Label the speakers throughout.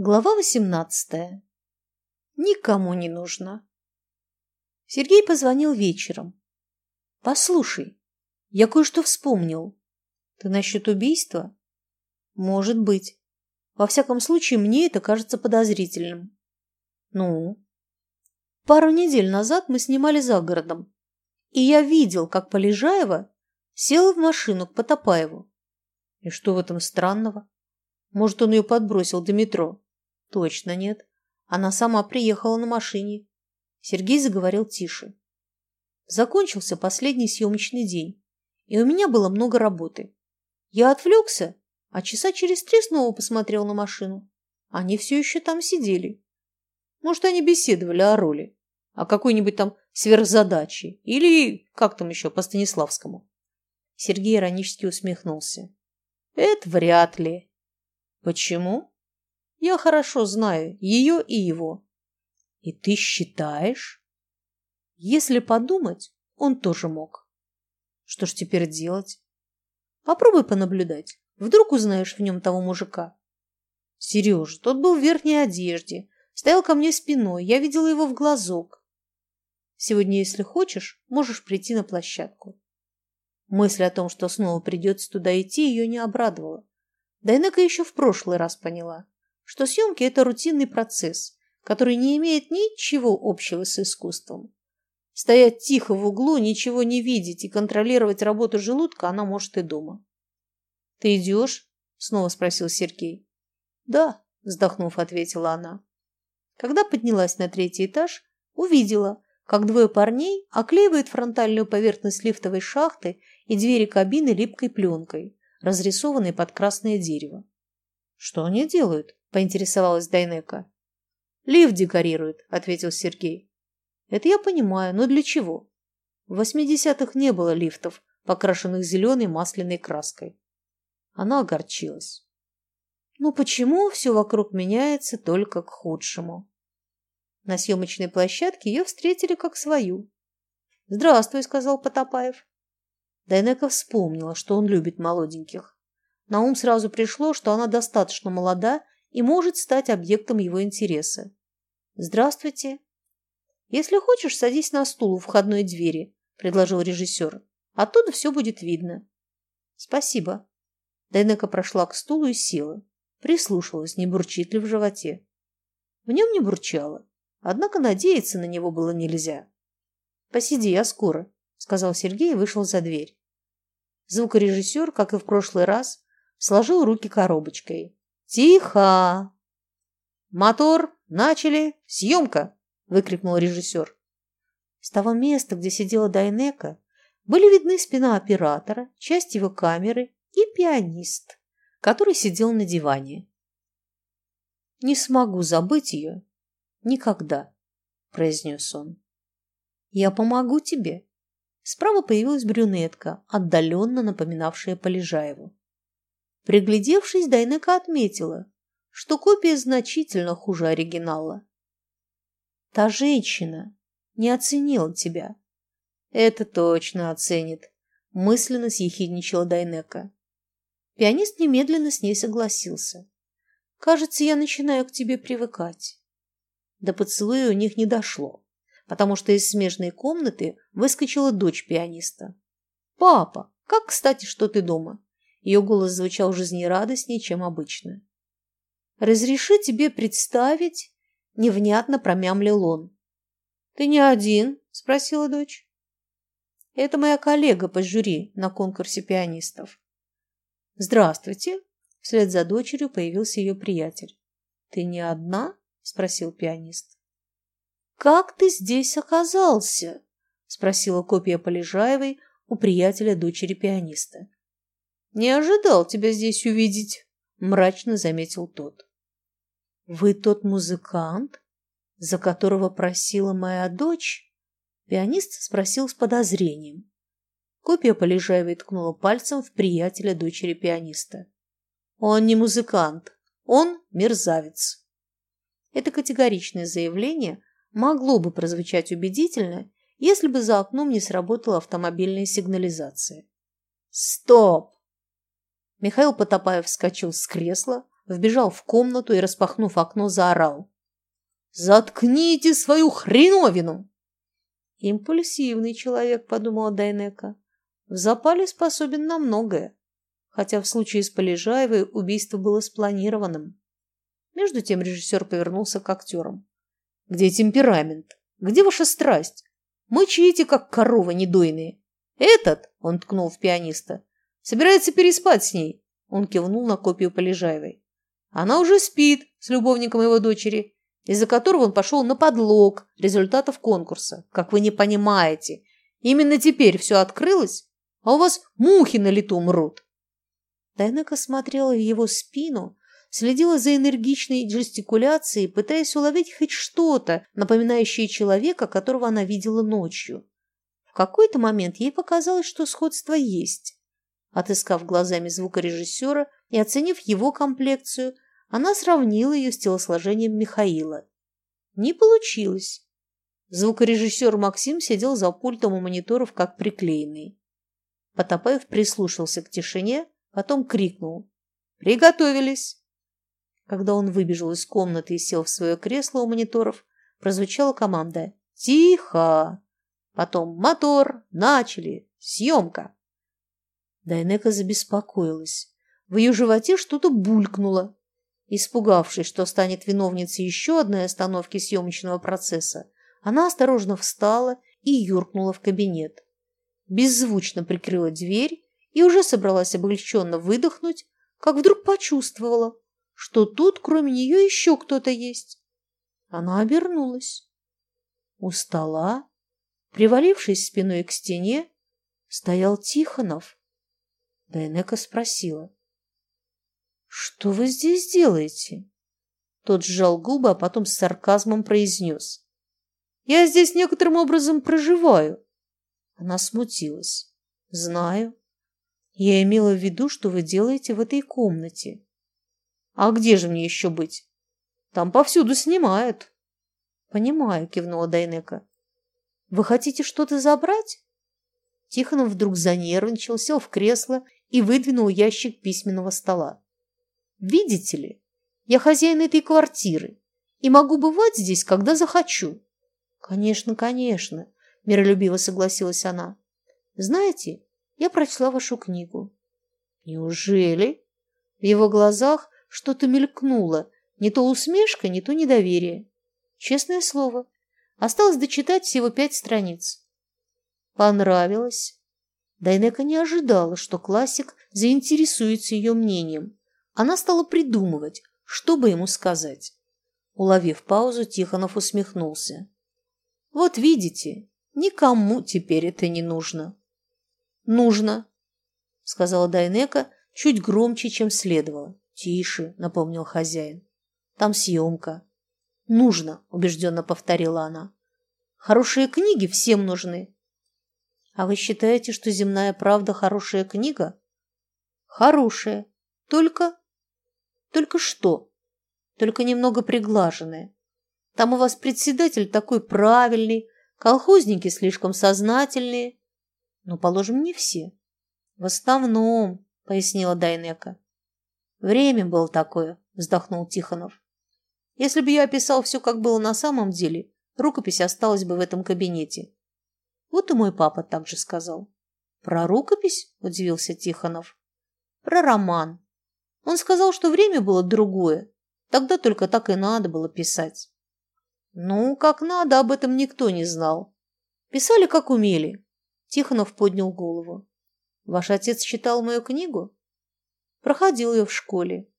Speaker 1: Глава восемнадцатая. Никому не нужно. Сергей позвонил вечером. «Послушай, я кое-что вспомнил. Ты насчет убийства?» «Может быть. Во всяком случае, мне это кажется подозрительным». «Ну?» Пару недель назад мы снимали за городом, и я видел, как Полежаева села в машину к Потопаеву. И что в этом странного? Может, он ее подбросил до метро? Точно нет. Она сама приехала на машине. Сергей заговорил тише. Закончился последний съемочный день, и у меня было много работы. Я отвлекся, а часа через три снова посмотрел на машину. Они все еще там сидели. Может, они беседовали о роли, о какой-нибудь там сверхзадаче или как там еще по Станиславскому. Сергей иронически усмехнулся. Это вряд ли. Почему? Я хорошо знаю ее и его. И ты считаешь? Если подумать, он тоже мог. Что ж теперь делать? Попробуй понаблюдать. Вдруг узнаешь в нем того мужика. Сережа, тот был в верхней одежде, стоял ко мне спиной, я видела его в глазок. Сегодня, если хочешь, можешь прийти на площадку. Мысль о том, что снова придется туда идти, ее не обрадовала. Дайнека еще в прошлый раз поняла что съемки – это рутинный процесс, который не имеет ничего общего с искусством. Стоять тихо в углу, ничего не видеть и контролировать работу желудка она может и дома. «Ты идешь?» – снова спросил Сергей. «Да», – вздохнув, ответила она. Когда поднялась на третий этаж, увидела, как двое парней оклеивают фронтальную поверхность лифтовой шахты и двери кабины липкой пленкой, разрисованной под красное дерево. Что они делают? – поинтересовалась Дайнека. «Лифт декорирует», – ответил Сергей. «Это я понимаю, но для чего? В восьмидесятых не было лифтов, покрашенных зеленой масляной краской». Она огорчилась. «Ну почему все вокруг меняется только к худшему?» На съемочной площадке ее встретили как свою. «Здравствуй», – сказал Потапаев. Дайнека вспомнила, что он любит молоденьких. На ум сразу пришло, что она достаточно молода и может стать объектом его интереса. «Здравствуйте». «Если хочешь, садись на стул у входной двери», – предложил режиссер. «Оттуда все будет видно». «Спасибо». Дайнека прошла к стулу и села. Прислушалась, не бурчит ли в животе. В нем не бурчало, однако надеяться на него было нельзя. «Посиди, я скоро», – сказал Сергей и вышел за дверь. Звукорежиссер, как и в прошлый раз, сложил руки коробочкой. «Тихо!» «Мотор! Начали! Съемка!» – выкрикнул режиссер. С того места, где сидела Дайнека, были видны спина оператора, часть его камеры и пианист, который сидел на диване. «Не смогу забыть ее никогда», – произнес он. «Я помогу тебе». Справа появилась брюнетка, отдаленно напоминавшая Полежаеву. Приглядевшись, Дайнека отметила, что копия значительно хуже оригинала. «Та женщина не оценила тебя». «Это точно оценит», – мысленно съехидничала Дайнека. Пианист немедленно с ней согласился. «Кажется, я начинаю к тебе привыкать». До поцелуя у них не дошло, потому что из смежной комнаты выскочила дочь пианиста. «Папа, как кстати, что ты дома?» Ее голос звучал жизнерадостнее, чем обычно. «Разреши тебе представить?» – невнятно промямлил он. «Ты не один?» – спросила дочь. «Это моя коллега по жюри на конкурсе пианистов». «Здравствуйте!» – вслед за дочерью появился ее приятель. «Ты не одна?» – спросил пианист. «Как ты здесь оказался?» – спросила копия Полежаевой у приятеля дочери пианиста. «Не ожидал тебя здесь увидеть», – мрачно заметил тот. «Вы тот музыкант, за которого просила моя дочь?» Пианист спросил с подозрением. Копия Полежаевой ткнула пальцем в приятеля дочери пианиста. «Он не музыкант, он мерзавец». Это категоричное заявление могло бы прозвучать убедительно, если бы за окном не сработала автомобильная сигнализация. «Стоп!» Михаил Потапаев вскочил с кресла, вбежал в комнату и, распахнув окно, заорал. «Заткните свою хреновину!» «Импульсивный человек», — подумала Дайнека. «В запале способен на многое, хотя в случае с Полежаевой убийство было спланированным». Между тем режиссер повернулся к актерам. «Где темперамент? Где ваша страсть? Мычите, как корова недойные. Этот, — он ткнул в пианиста, — собирается переспать с ней. Он кивнул на копию Полежаевой. Она уже спит с любовником его дочери, из-за которого он пошел на подлог результатов конкурса. Как вы не понимаете, именно теперь все открылось, а у вас мухи на лету мрут. Дайнека смотрела в его спину, следила за энергичной жестикуляцией, пытаясь уловить хоть что-то, напоминающее человека, которого она видела ночью. В какой-то момент ей показалось, что сходство есть. Отыскав глазами звукорежиссера и оценив его комплекцию, она сравнила ее с телосложением Михаила. Не получилось. Звукорежиссер Максим сидел за пультом у мониторов, как приклеенный. Потапаев прислушался к тишине, потом крикнул. «Приготовились!» Когда он выбежал из комнаты и сел в свое кресло у мониторов, прозвучала команда «Тихо!». Потом «Мотор! Начали! Съемка!». Дайнека забеспокоилась. В ее животе что-то булькнуло. Испугавшись, что станет виновницей еще одной остановки съемочного процесса, она осторожно встала и юркнула в кабинет. Беззвучно прикрыла дверь и уже собралась облегченно выдохнуть, как вдруг почувствовала, что тут кроме нее еще кто-то есть. Она обернулась. У стола, привалившись спиной к стене, стоял Тихонов. Дайнека спросила. «Что вы здесь делаете?» Тот сжал губы, а потом с сарказмом произнес. «Я здесь некоторым образом проживаю». Она смутилась. «Знаю. Я имела в виду, что вы делаете в этой комнате». «А где же мне еще быть? Там повсюду снимают». «Понимаю», — кивнула Дайнека. «Вы хотите что-то забрать?» Тихонов вдруг занервничал, сел в кресло и выдвинул ящик письменного стола. «Видите ли, я хозяин этой квартиры и могу бывать здесь, когда захочу». «Конечно, конечно», – миролюбиво согласилась она. «Знаете, я прочла вашу книгу». «Неужели?» В его глазах что-то мелькнуло, не то усмешка, не то недоверие. Честное слово, осталось дочитать всего пять страниц. Понравилось. Дайнека не ожидала, что классик заинтересуется ее мнением. Она стала придумывать, что бы ему сказать. Уловив паузу, Тихонов усмехнулся. «Вот видите, никому теперь это не нужно». «Нужно», — сказала Дайнека чуть громче, чем следовало. «Тише», — напомнил хозяин. «Там съемка». «Нужно», — убежденно повторила она. «Хорошие книги всем нужны, а вы считаете, что «Земная правда» хорошая книга? Хорошая. Только... Только что? Только немного приглаженная. Там у вас председатель такой правильный, колхозники слишком сознательные. Но, положим, не все. В основном, пояснила Дайнека. Время было такое, вздохнул Тихонов. Если бы я описал все, как было на самом деле, рукопись осталась бы в этом кабинете. Вот и мой папа так же сказал. Про рукопись? Удивился Тихонов. Про роман. Он сказал, что время было другое. Тогда только так и надо было писать. Ну, как надо, об этом никто не знал. Писали, как умели. Тихонов поднял голову. Ваш отец читал мою книгу? Проходил ее в школе.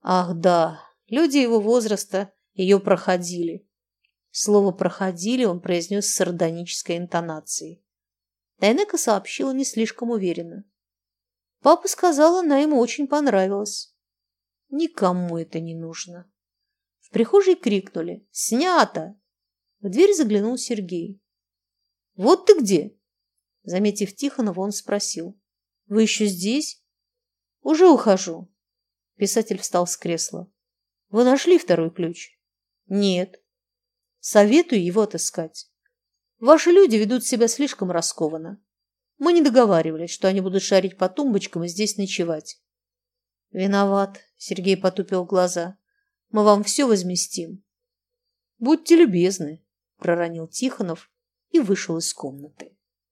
Speaker 1: Ах, да, люди его возраста ее проходили. Слово «проходили» он произнес с сардонической интонацией. Тайнека сообщила не слишком уверенно. Папа сказал, она ему очень понравилась. Никому это не нужно. В прихожей крикнули «Снято!». В дверь заглянул Сергей. «Вот ты где?» Заметив Тихонова, он спросил. «Вы еще здесь?» «Уже ухожу». Писатель встал с кресла. «Вы нашли второй ключ?» «Нет». Советую его отыскать. Ваши люди ведут себя слишком раскованно. Мы не договаривались, что они будут шарить по тумбочкам и здесь ночевать. Виноват, Сергей потупил глаза. Мы вам все возместим. Будьте любезны, проронил Тихонов и вышел из комнаты.